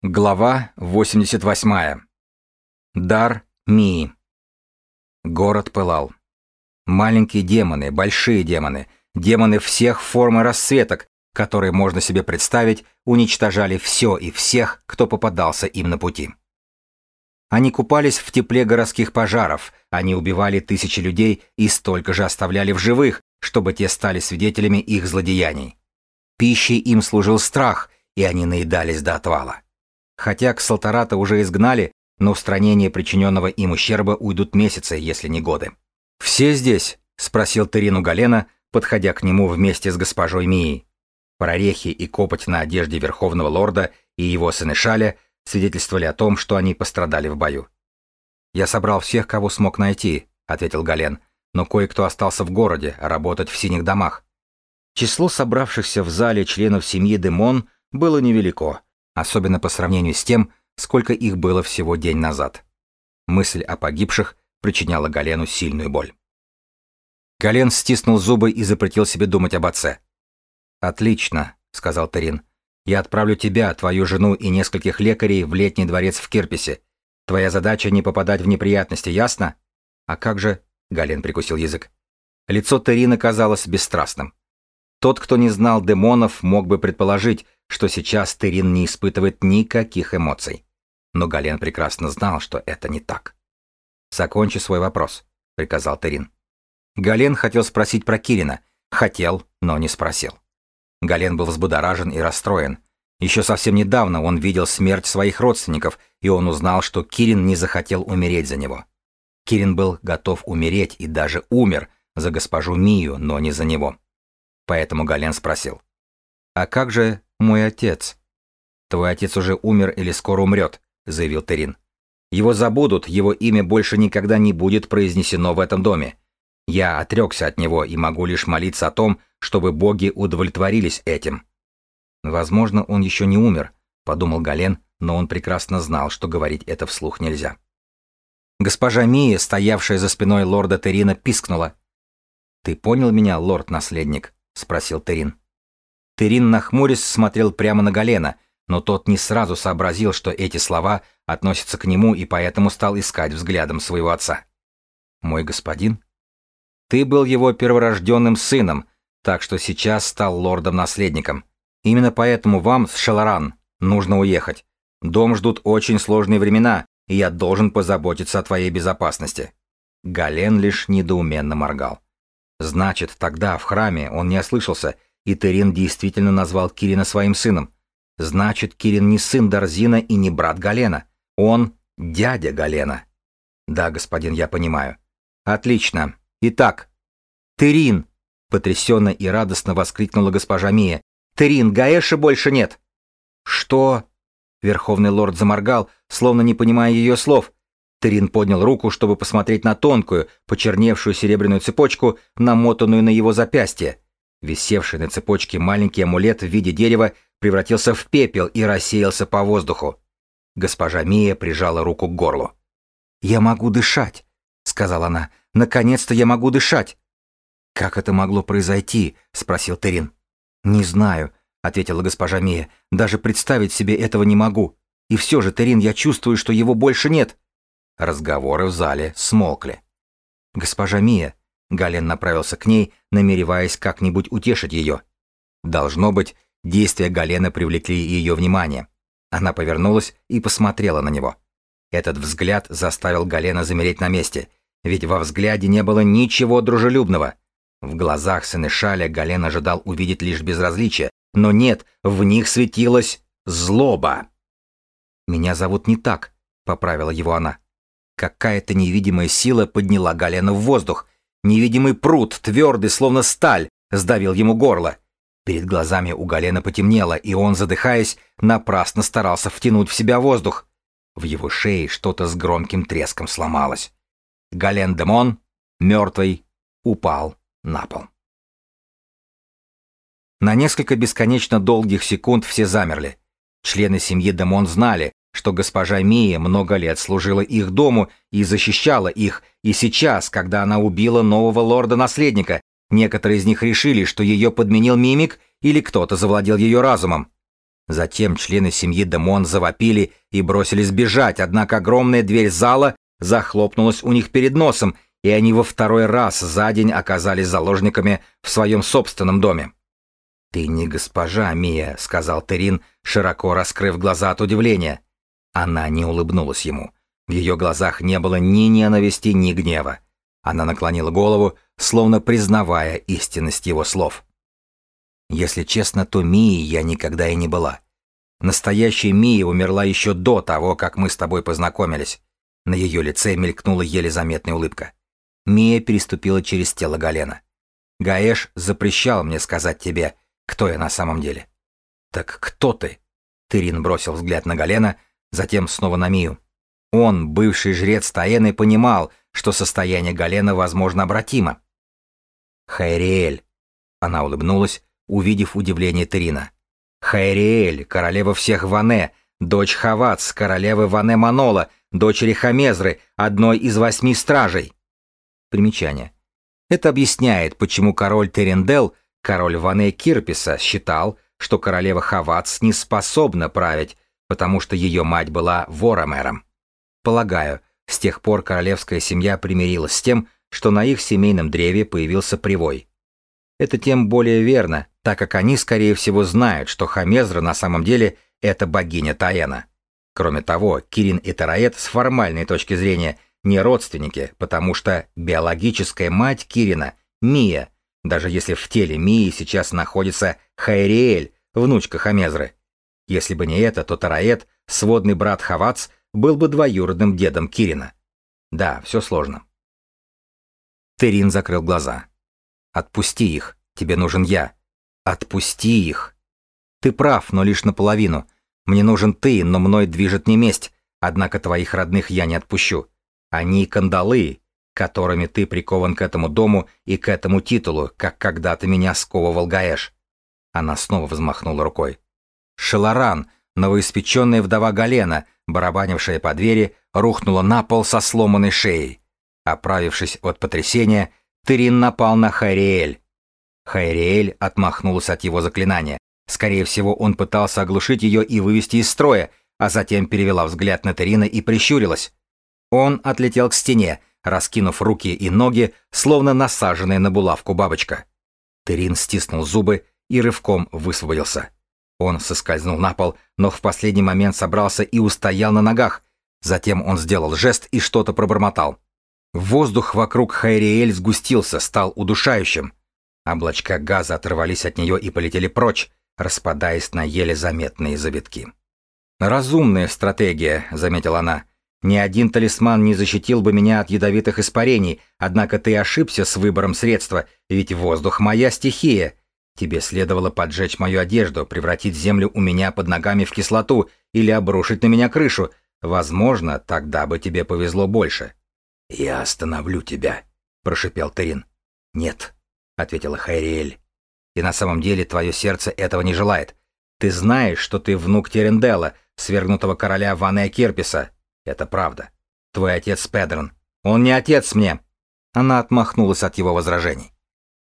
Глава 88. Дар Мии. Город пылал. Маленькие демоны, большие демоны, демоны всех форм и расцветок, которые можно себе представить, уничтожали все и всех, кто попадался им на пути. Они купались в тепле городских пожаров, они убивали тысячи людей и столько же оставляли в живых, чтобы те стали свидетелями их злодеяний. Пищей им служил страх, и они наедались до отвала. Хотя Ксалтарата уже изгнали, на устранение причиненного им ущерба уйдут месяцы, если не годы. «Все здесь?» — спросил Терину Галена, подходя к нему вместе с госпожой Мией. Прорехи и копоть на одежде Верховного Лорда и его сына Шаля свидетельствовали о том, что они пострадали в бою. «Я собрал всех, кого смог найти», — ответил Гален, «но кое-кто остался в городе, работать в синих домах». Число собравшихся в зале членов семьи Демон было невелико, особенно по сравнению с тем, сколько их было всего день назад. Мысль о погибших причиняла Галену сильную боль. Гален стиснул зубы и запретил себе думать об отце. «Отлично», — сказал Терин. «Я отправлю тебя, твою жену и нескольких лекарей в летний дворец в Кирписе. Твоя задача не попадать в неприятности, ясно?» «А как же...» — Гален прикусил язык. Лицо Терина казалось бесстрастным. Тот, кто не знал демонов, мог бы предположить, что сейчас Терин не испытывает никаких эмоций. Но Гален прекрасно знал, что это не так. «Закончи свой вопрос», — приказал Терин. Гален хотел спросить про Кирина. Хотел, но не спросил. Гален был взбудоражен и расстроен. Еще совсем недавно он видел смерть своих родственников, и он узнал, что Кирин не захотел умереть за него. Кирин был готов умереть и даже умер за госпожу Мию, но не за него. Поэтому Гален спросил. «А как же мой отец?» «Твой отец уже умер или скоро умрет», — заявил Терин. «Его забудут, его имя больше никогда не будет произнесено в этом доме. Я отрекся от него и могу лишь молиться о том, чтобы боги удовлетворились этим». «Возможно, он еще не умер», — подумал Гален, но он прекрасно знал, что говорить это вслух нельзя. Госпожа Мия, стоявшая за спиной лорда Терина, пискнула. «Ты понял меня, лорд-наследник?» — спросил Терин. Терин, нахмурясь, смотрел прямо на Галена, но тот не сразу сообразил, что эти слова относятся к нему и поэтому стал искать взглядом своего отца. «Мой господин?» «Ты был его перворожденным сыном, так что сейчас стал лордом-наследником. Именно поэтому вам с Шаларан нужно уехать. Дом ждут очень сложные времена, и я должен позаботиться о твоей безопасности». Гален лишь недоуменно моргал. Значит, тогда в храме он не ослышался, и Терин действительно назвал Кирина своим сыном. Значит, Кирин не сын Дарзина и не брат Галена. Он дядя Галена. Да, господин, я понимаю. Отлично. Итак, Терин, потрясенно и радостно воскликнула госпожа Мия. Терин, Гаэши больше нет. Что? Верховный лорд заморгал, словно не понимая ее слов. Терин поднял руку, чтобы посмотреть на тонкую, почерневшую серебряную цепочку, намотанную на его запястье. Висевший на цепочке маленький амулет в виде дерева превратился в пепел и рассеялся по воздуху. Госпожа Мия прижала руку к горлу. «Я могу дышать», — сказала она. «Наконец-то я могу дышать». «Как это могло произойти?» — спросил Терин. «Не знаю», — ответила госпожа Мия. «Даже представить себе этого не могу. И все же, Терин, я чувствую, что его больше нет». Разговоры в зале смолкли. «Госпожа Мия», — Гален направился к ней, намереваясь как-нибудь утешить ее. Должно быть, действия Галена привлекли ее внимание. Она повернулась и посмотрела на него. Этот взгляд заставил Галена замереть на месте, ведь во взгляде не было ничего дружелюбного. В глазах Сенешаля Гален ожидал увидеть лишь безразличие, но нет, в них светилась злоба. «Меня зовут не так», — поправила его она. Какая-то невидимая сила подняла Галена в воздух. Невидимый пруд, твердый, словно сталь, сдавил ему горло. Перед глазами у Галена потемнело, и он, задыхаясь, напрасно старался втянуть в себя воздух. В его шее что-то с громким треском сломалось. Гален Демон, мертвый, упал на пол. На несколько бесконечно долгих секунд все замерли. Члены семьи Демон знали, что госпожа Мия много лет служила их дому и защищала их, и сейчас, когда она убила нового лорда-наследника, некоторые из них решили, что ее подменил мимик или кто-то завладел ее разумом. Затем члены семьи Демон завопили и бросились бежать, однако огромная дверь зала захлопнулась у них перед носом, и они во второй раз за день оказались заложниками в своем собственном доме. «Ты не госпожа, Мия», — сказал Терин, широко раскрыв глаза от удивления. Она не улыбнулась ему. В ее глазах не было ни ненависти, ни гнева. Она наклонила голову, словно признавая истинность его слов. Если честно, то Мии я никогда и не была. Настоящая Мия умерла еще до того, как мы с тобой познакомились. На ее лице мелькнула еле заметная улыбка. Мия переступила через тело Галена. Гаэш запрещал мне сказать тебе, кто я на самом деле. Так кто ты? Тырин бросил взгляд на Галена, затем снова на Мию. Он, бывший жрец Таэны, понимал, что состояние Галена возможно обратимо. Хайриэль. Она улыбнулась, увидев удивление Терина. Хайриэль, королева всех Ване, дочь Хавац, королевы Ване Манола, дочери Хамезры, одной из восьми стражей. Примечание. Это объясняет, почему король Терендел, король Ване Кирписа, считал, что королева Хавац не способна править, потому что ее мать была воромером. Полагаю, с тех пор королевская семья примирилась с тем, что на их семейном древе появился привой. Это тем более верно, так как они, скорее всего, знают, что Хамезра на самом деле это богиня Таэна. Кроме того, Кирин и Тараэт с формальной точки зрения не родственники, потому что биологическая мать Кирина – Мия, даже если в теле Мии сейчас находится Хайриэль, внучка Хамезры. Если бы не это, то Тараэт, сводный брат Хавац, был бы двоюродным дедом Кирина. Да, все сложно. Терин закрыл глаза. «Отпусти их. Тебе нужен я. Отпусти их. Ты прав, но лишь наполовину. Мне нужен ты, но мной движет не месть. Однако твоих родных я не отпущу. Они кандалы, которыми ты прикован к этому дому и к этому титулу, как когда-то меня сковывал Гаэш». Она снова взмахнула рукой. «Шеларан, новоиспеченная вдова Галена, барабанившая по двери, рухнула на пол со сломанной шеей. Оправившись от потрясения, Тырин напал на Хайриэль. Хайриэль отмахнулась от его заклинания. Скорее всего, он пытался оглушить ее и вывести из строя, а затем перевела взгляд на Терина и прищурилась. Он отлетел к стене, раскинув руки и ноги, словно насаженная на булавку бабочка. Терин стиснул зубы и рывком высвободился. Он соскользнул на пол, но в последний момент собрался и устоял на ногах. Затем он сделал жест и что-то пробормотал. Воздух вокруг Хайриэль сгустился, стал удушающим. Облачка газа оторвались от нее и полетели прочь, распадаясь на еле заметные завитки. «Разумная стратегия», — заметила она. «Ни один талисман не защитил бы меня от ядовитых испарений, однако ты ошибся с выбором средства, ведь воздух — моя стихия, Тебе следовало поджечь мою одежду, превратить землю у меня под ногами в кислоту или обрушить на меня крышу. Возможно, тогда бы тебе повезло больше. Я остановлю тебя, прошипел Терин. Нет, ответила Хайриэль. И на самом деле твое сердце этого не желает. Ты знаешь, что ты внук Терендела, свергнутого короля Ванея Кирписа. Это правда. Твой отец Педрон. Он не отец мне. Она отмахнулась от его возражений.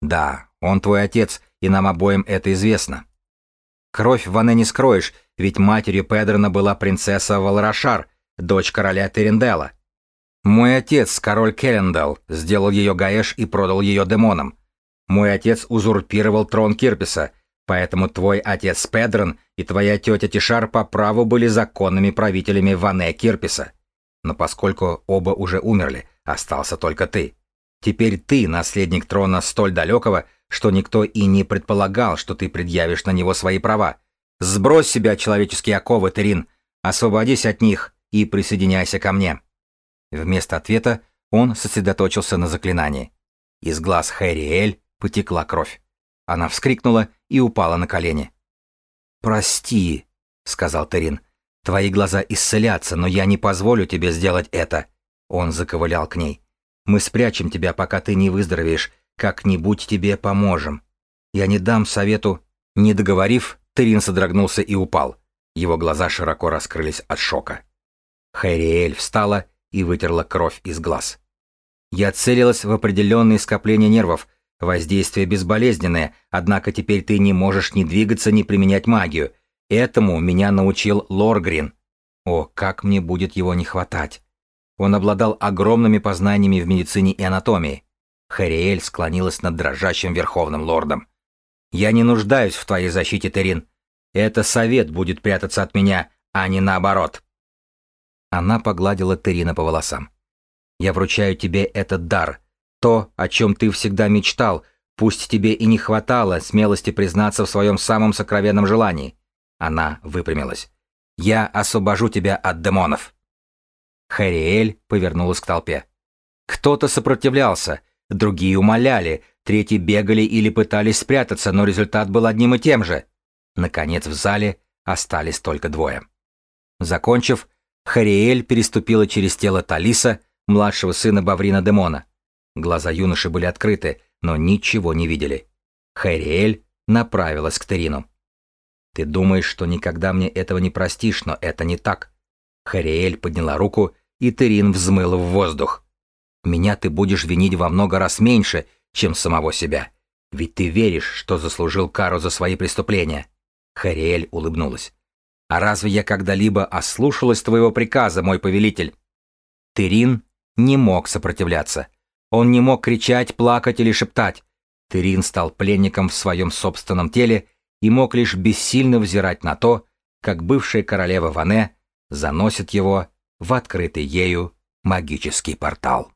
Да, он твой отец, и нам обоим это известно. Кровь Ване не скроешь, ведь матерью Педрона была принцесса Валрашар, дочь короля Терендела. Мой отец, король Келлендал, сделал ее Гаэш и продал ее демонам. Мой отец узурпировал трон Кирписа, поэтому твой отец Педрон и твоя тетя Тишар по праву были законными правителями Ване Кирписа. Но поскольку оба уже умерли, остался только ты. Теперь ты наследник трона столь далекого, что никто и не предполагал, что ты предъявишь на него свои права. Сбрось себя человеческие оковы, Терин, освободись от них и присоединяйся ко мне». Вместо ответа он сосредоточился на заклинании. Из глаз Хэриэль потекла кровь. Она вскрикнула и упала на колени. «Прости», — сказал Терин. «Твои глаза исцелятся, но я не позволю тебе сделать это». Он заковылял к ней. «Мы спрячем тебя, пока ты не выздоровеешь, как-нибудь тебе поможем. Я не дам совету...» Не договорив, Терин содрогнулся и упал. Его глаза широко раскрылись от шока. Хайриэль встала и вытерла кровь из глаз. Я целилась в определенные скопления нервов. Воздействие безболезненное, однако теперь ты не можешь ни двигаться, ни применять магию. Этому меня научил Лоргрин. О, как мне будет его не хватать. Он обладал огромными познаниями в медицине и анатомии. Хариэль склонилась над дрожащим верховным лордом. «Я не нуждаюсь в твоей защите, Терин. Это совет будет прятаться от меня, а не наоборот». Она погладила Терина по волосам. «Я вручаю тебе этот дар, то, о чем ты всегда мечтал, пусть тебе и не хватало смелости признаться в своем самом сокровенном желании». Она выпрямилась. «Я освобожу тебя от демонов». Хариэль повернулась к толпе. Кто-то сопротивлялся, другие умоляли, третьи бегали или пытались спрятаться, но результат был одним и тем же. Наконец в зале остались только двое. Закончив, Хариэль переступила через тело Талиса, младшего сына Баврина Демона. Глаза юноши были открыты, но ничего не видели. Хариэль направилась к Терину. «Ты думаешь, что никогда мне этого не простишь, но это не так. Хариэль подняла руку, и Терин взмыл в воздух. «Меня ты будешь винить во много раз меньше, чем самого себя. Ведь ты веришь, что заслужил кару за свои преступления». Хариэль улыбнулась. «А разве я когда-либо ослушалась твоего приказа, мой повелитель?» Терин не мог сопротивляться. Он не мог кричать, плакать или шептать. Терин стал пленником в своем собственном теле и мог лишь бессильно взирать на то, как бывшая королева Ване заносит его в открытый ею магический портал.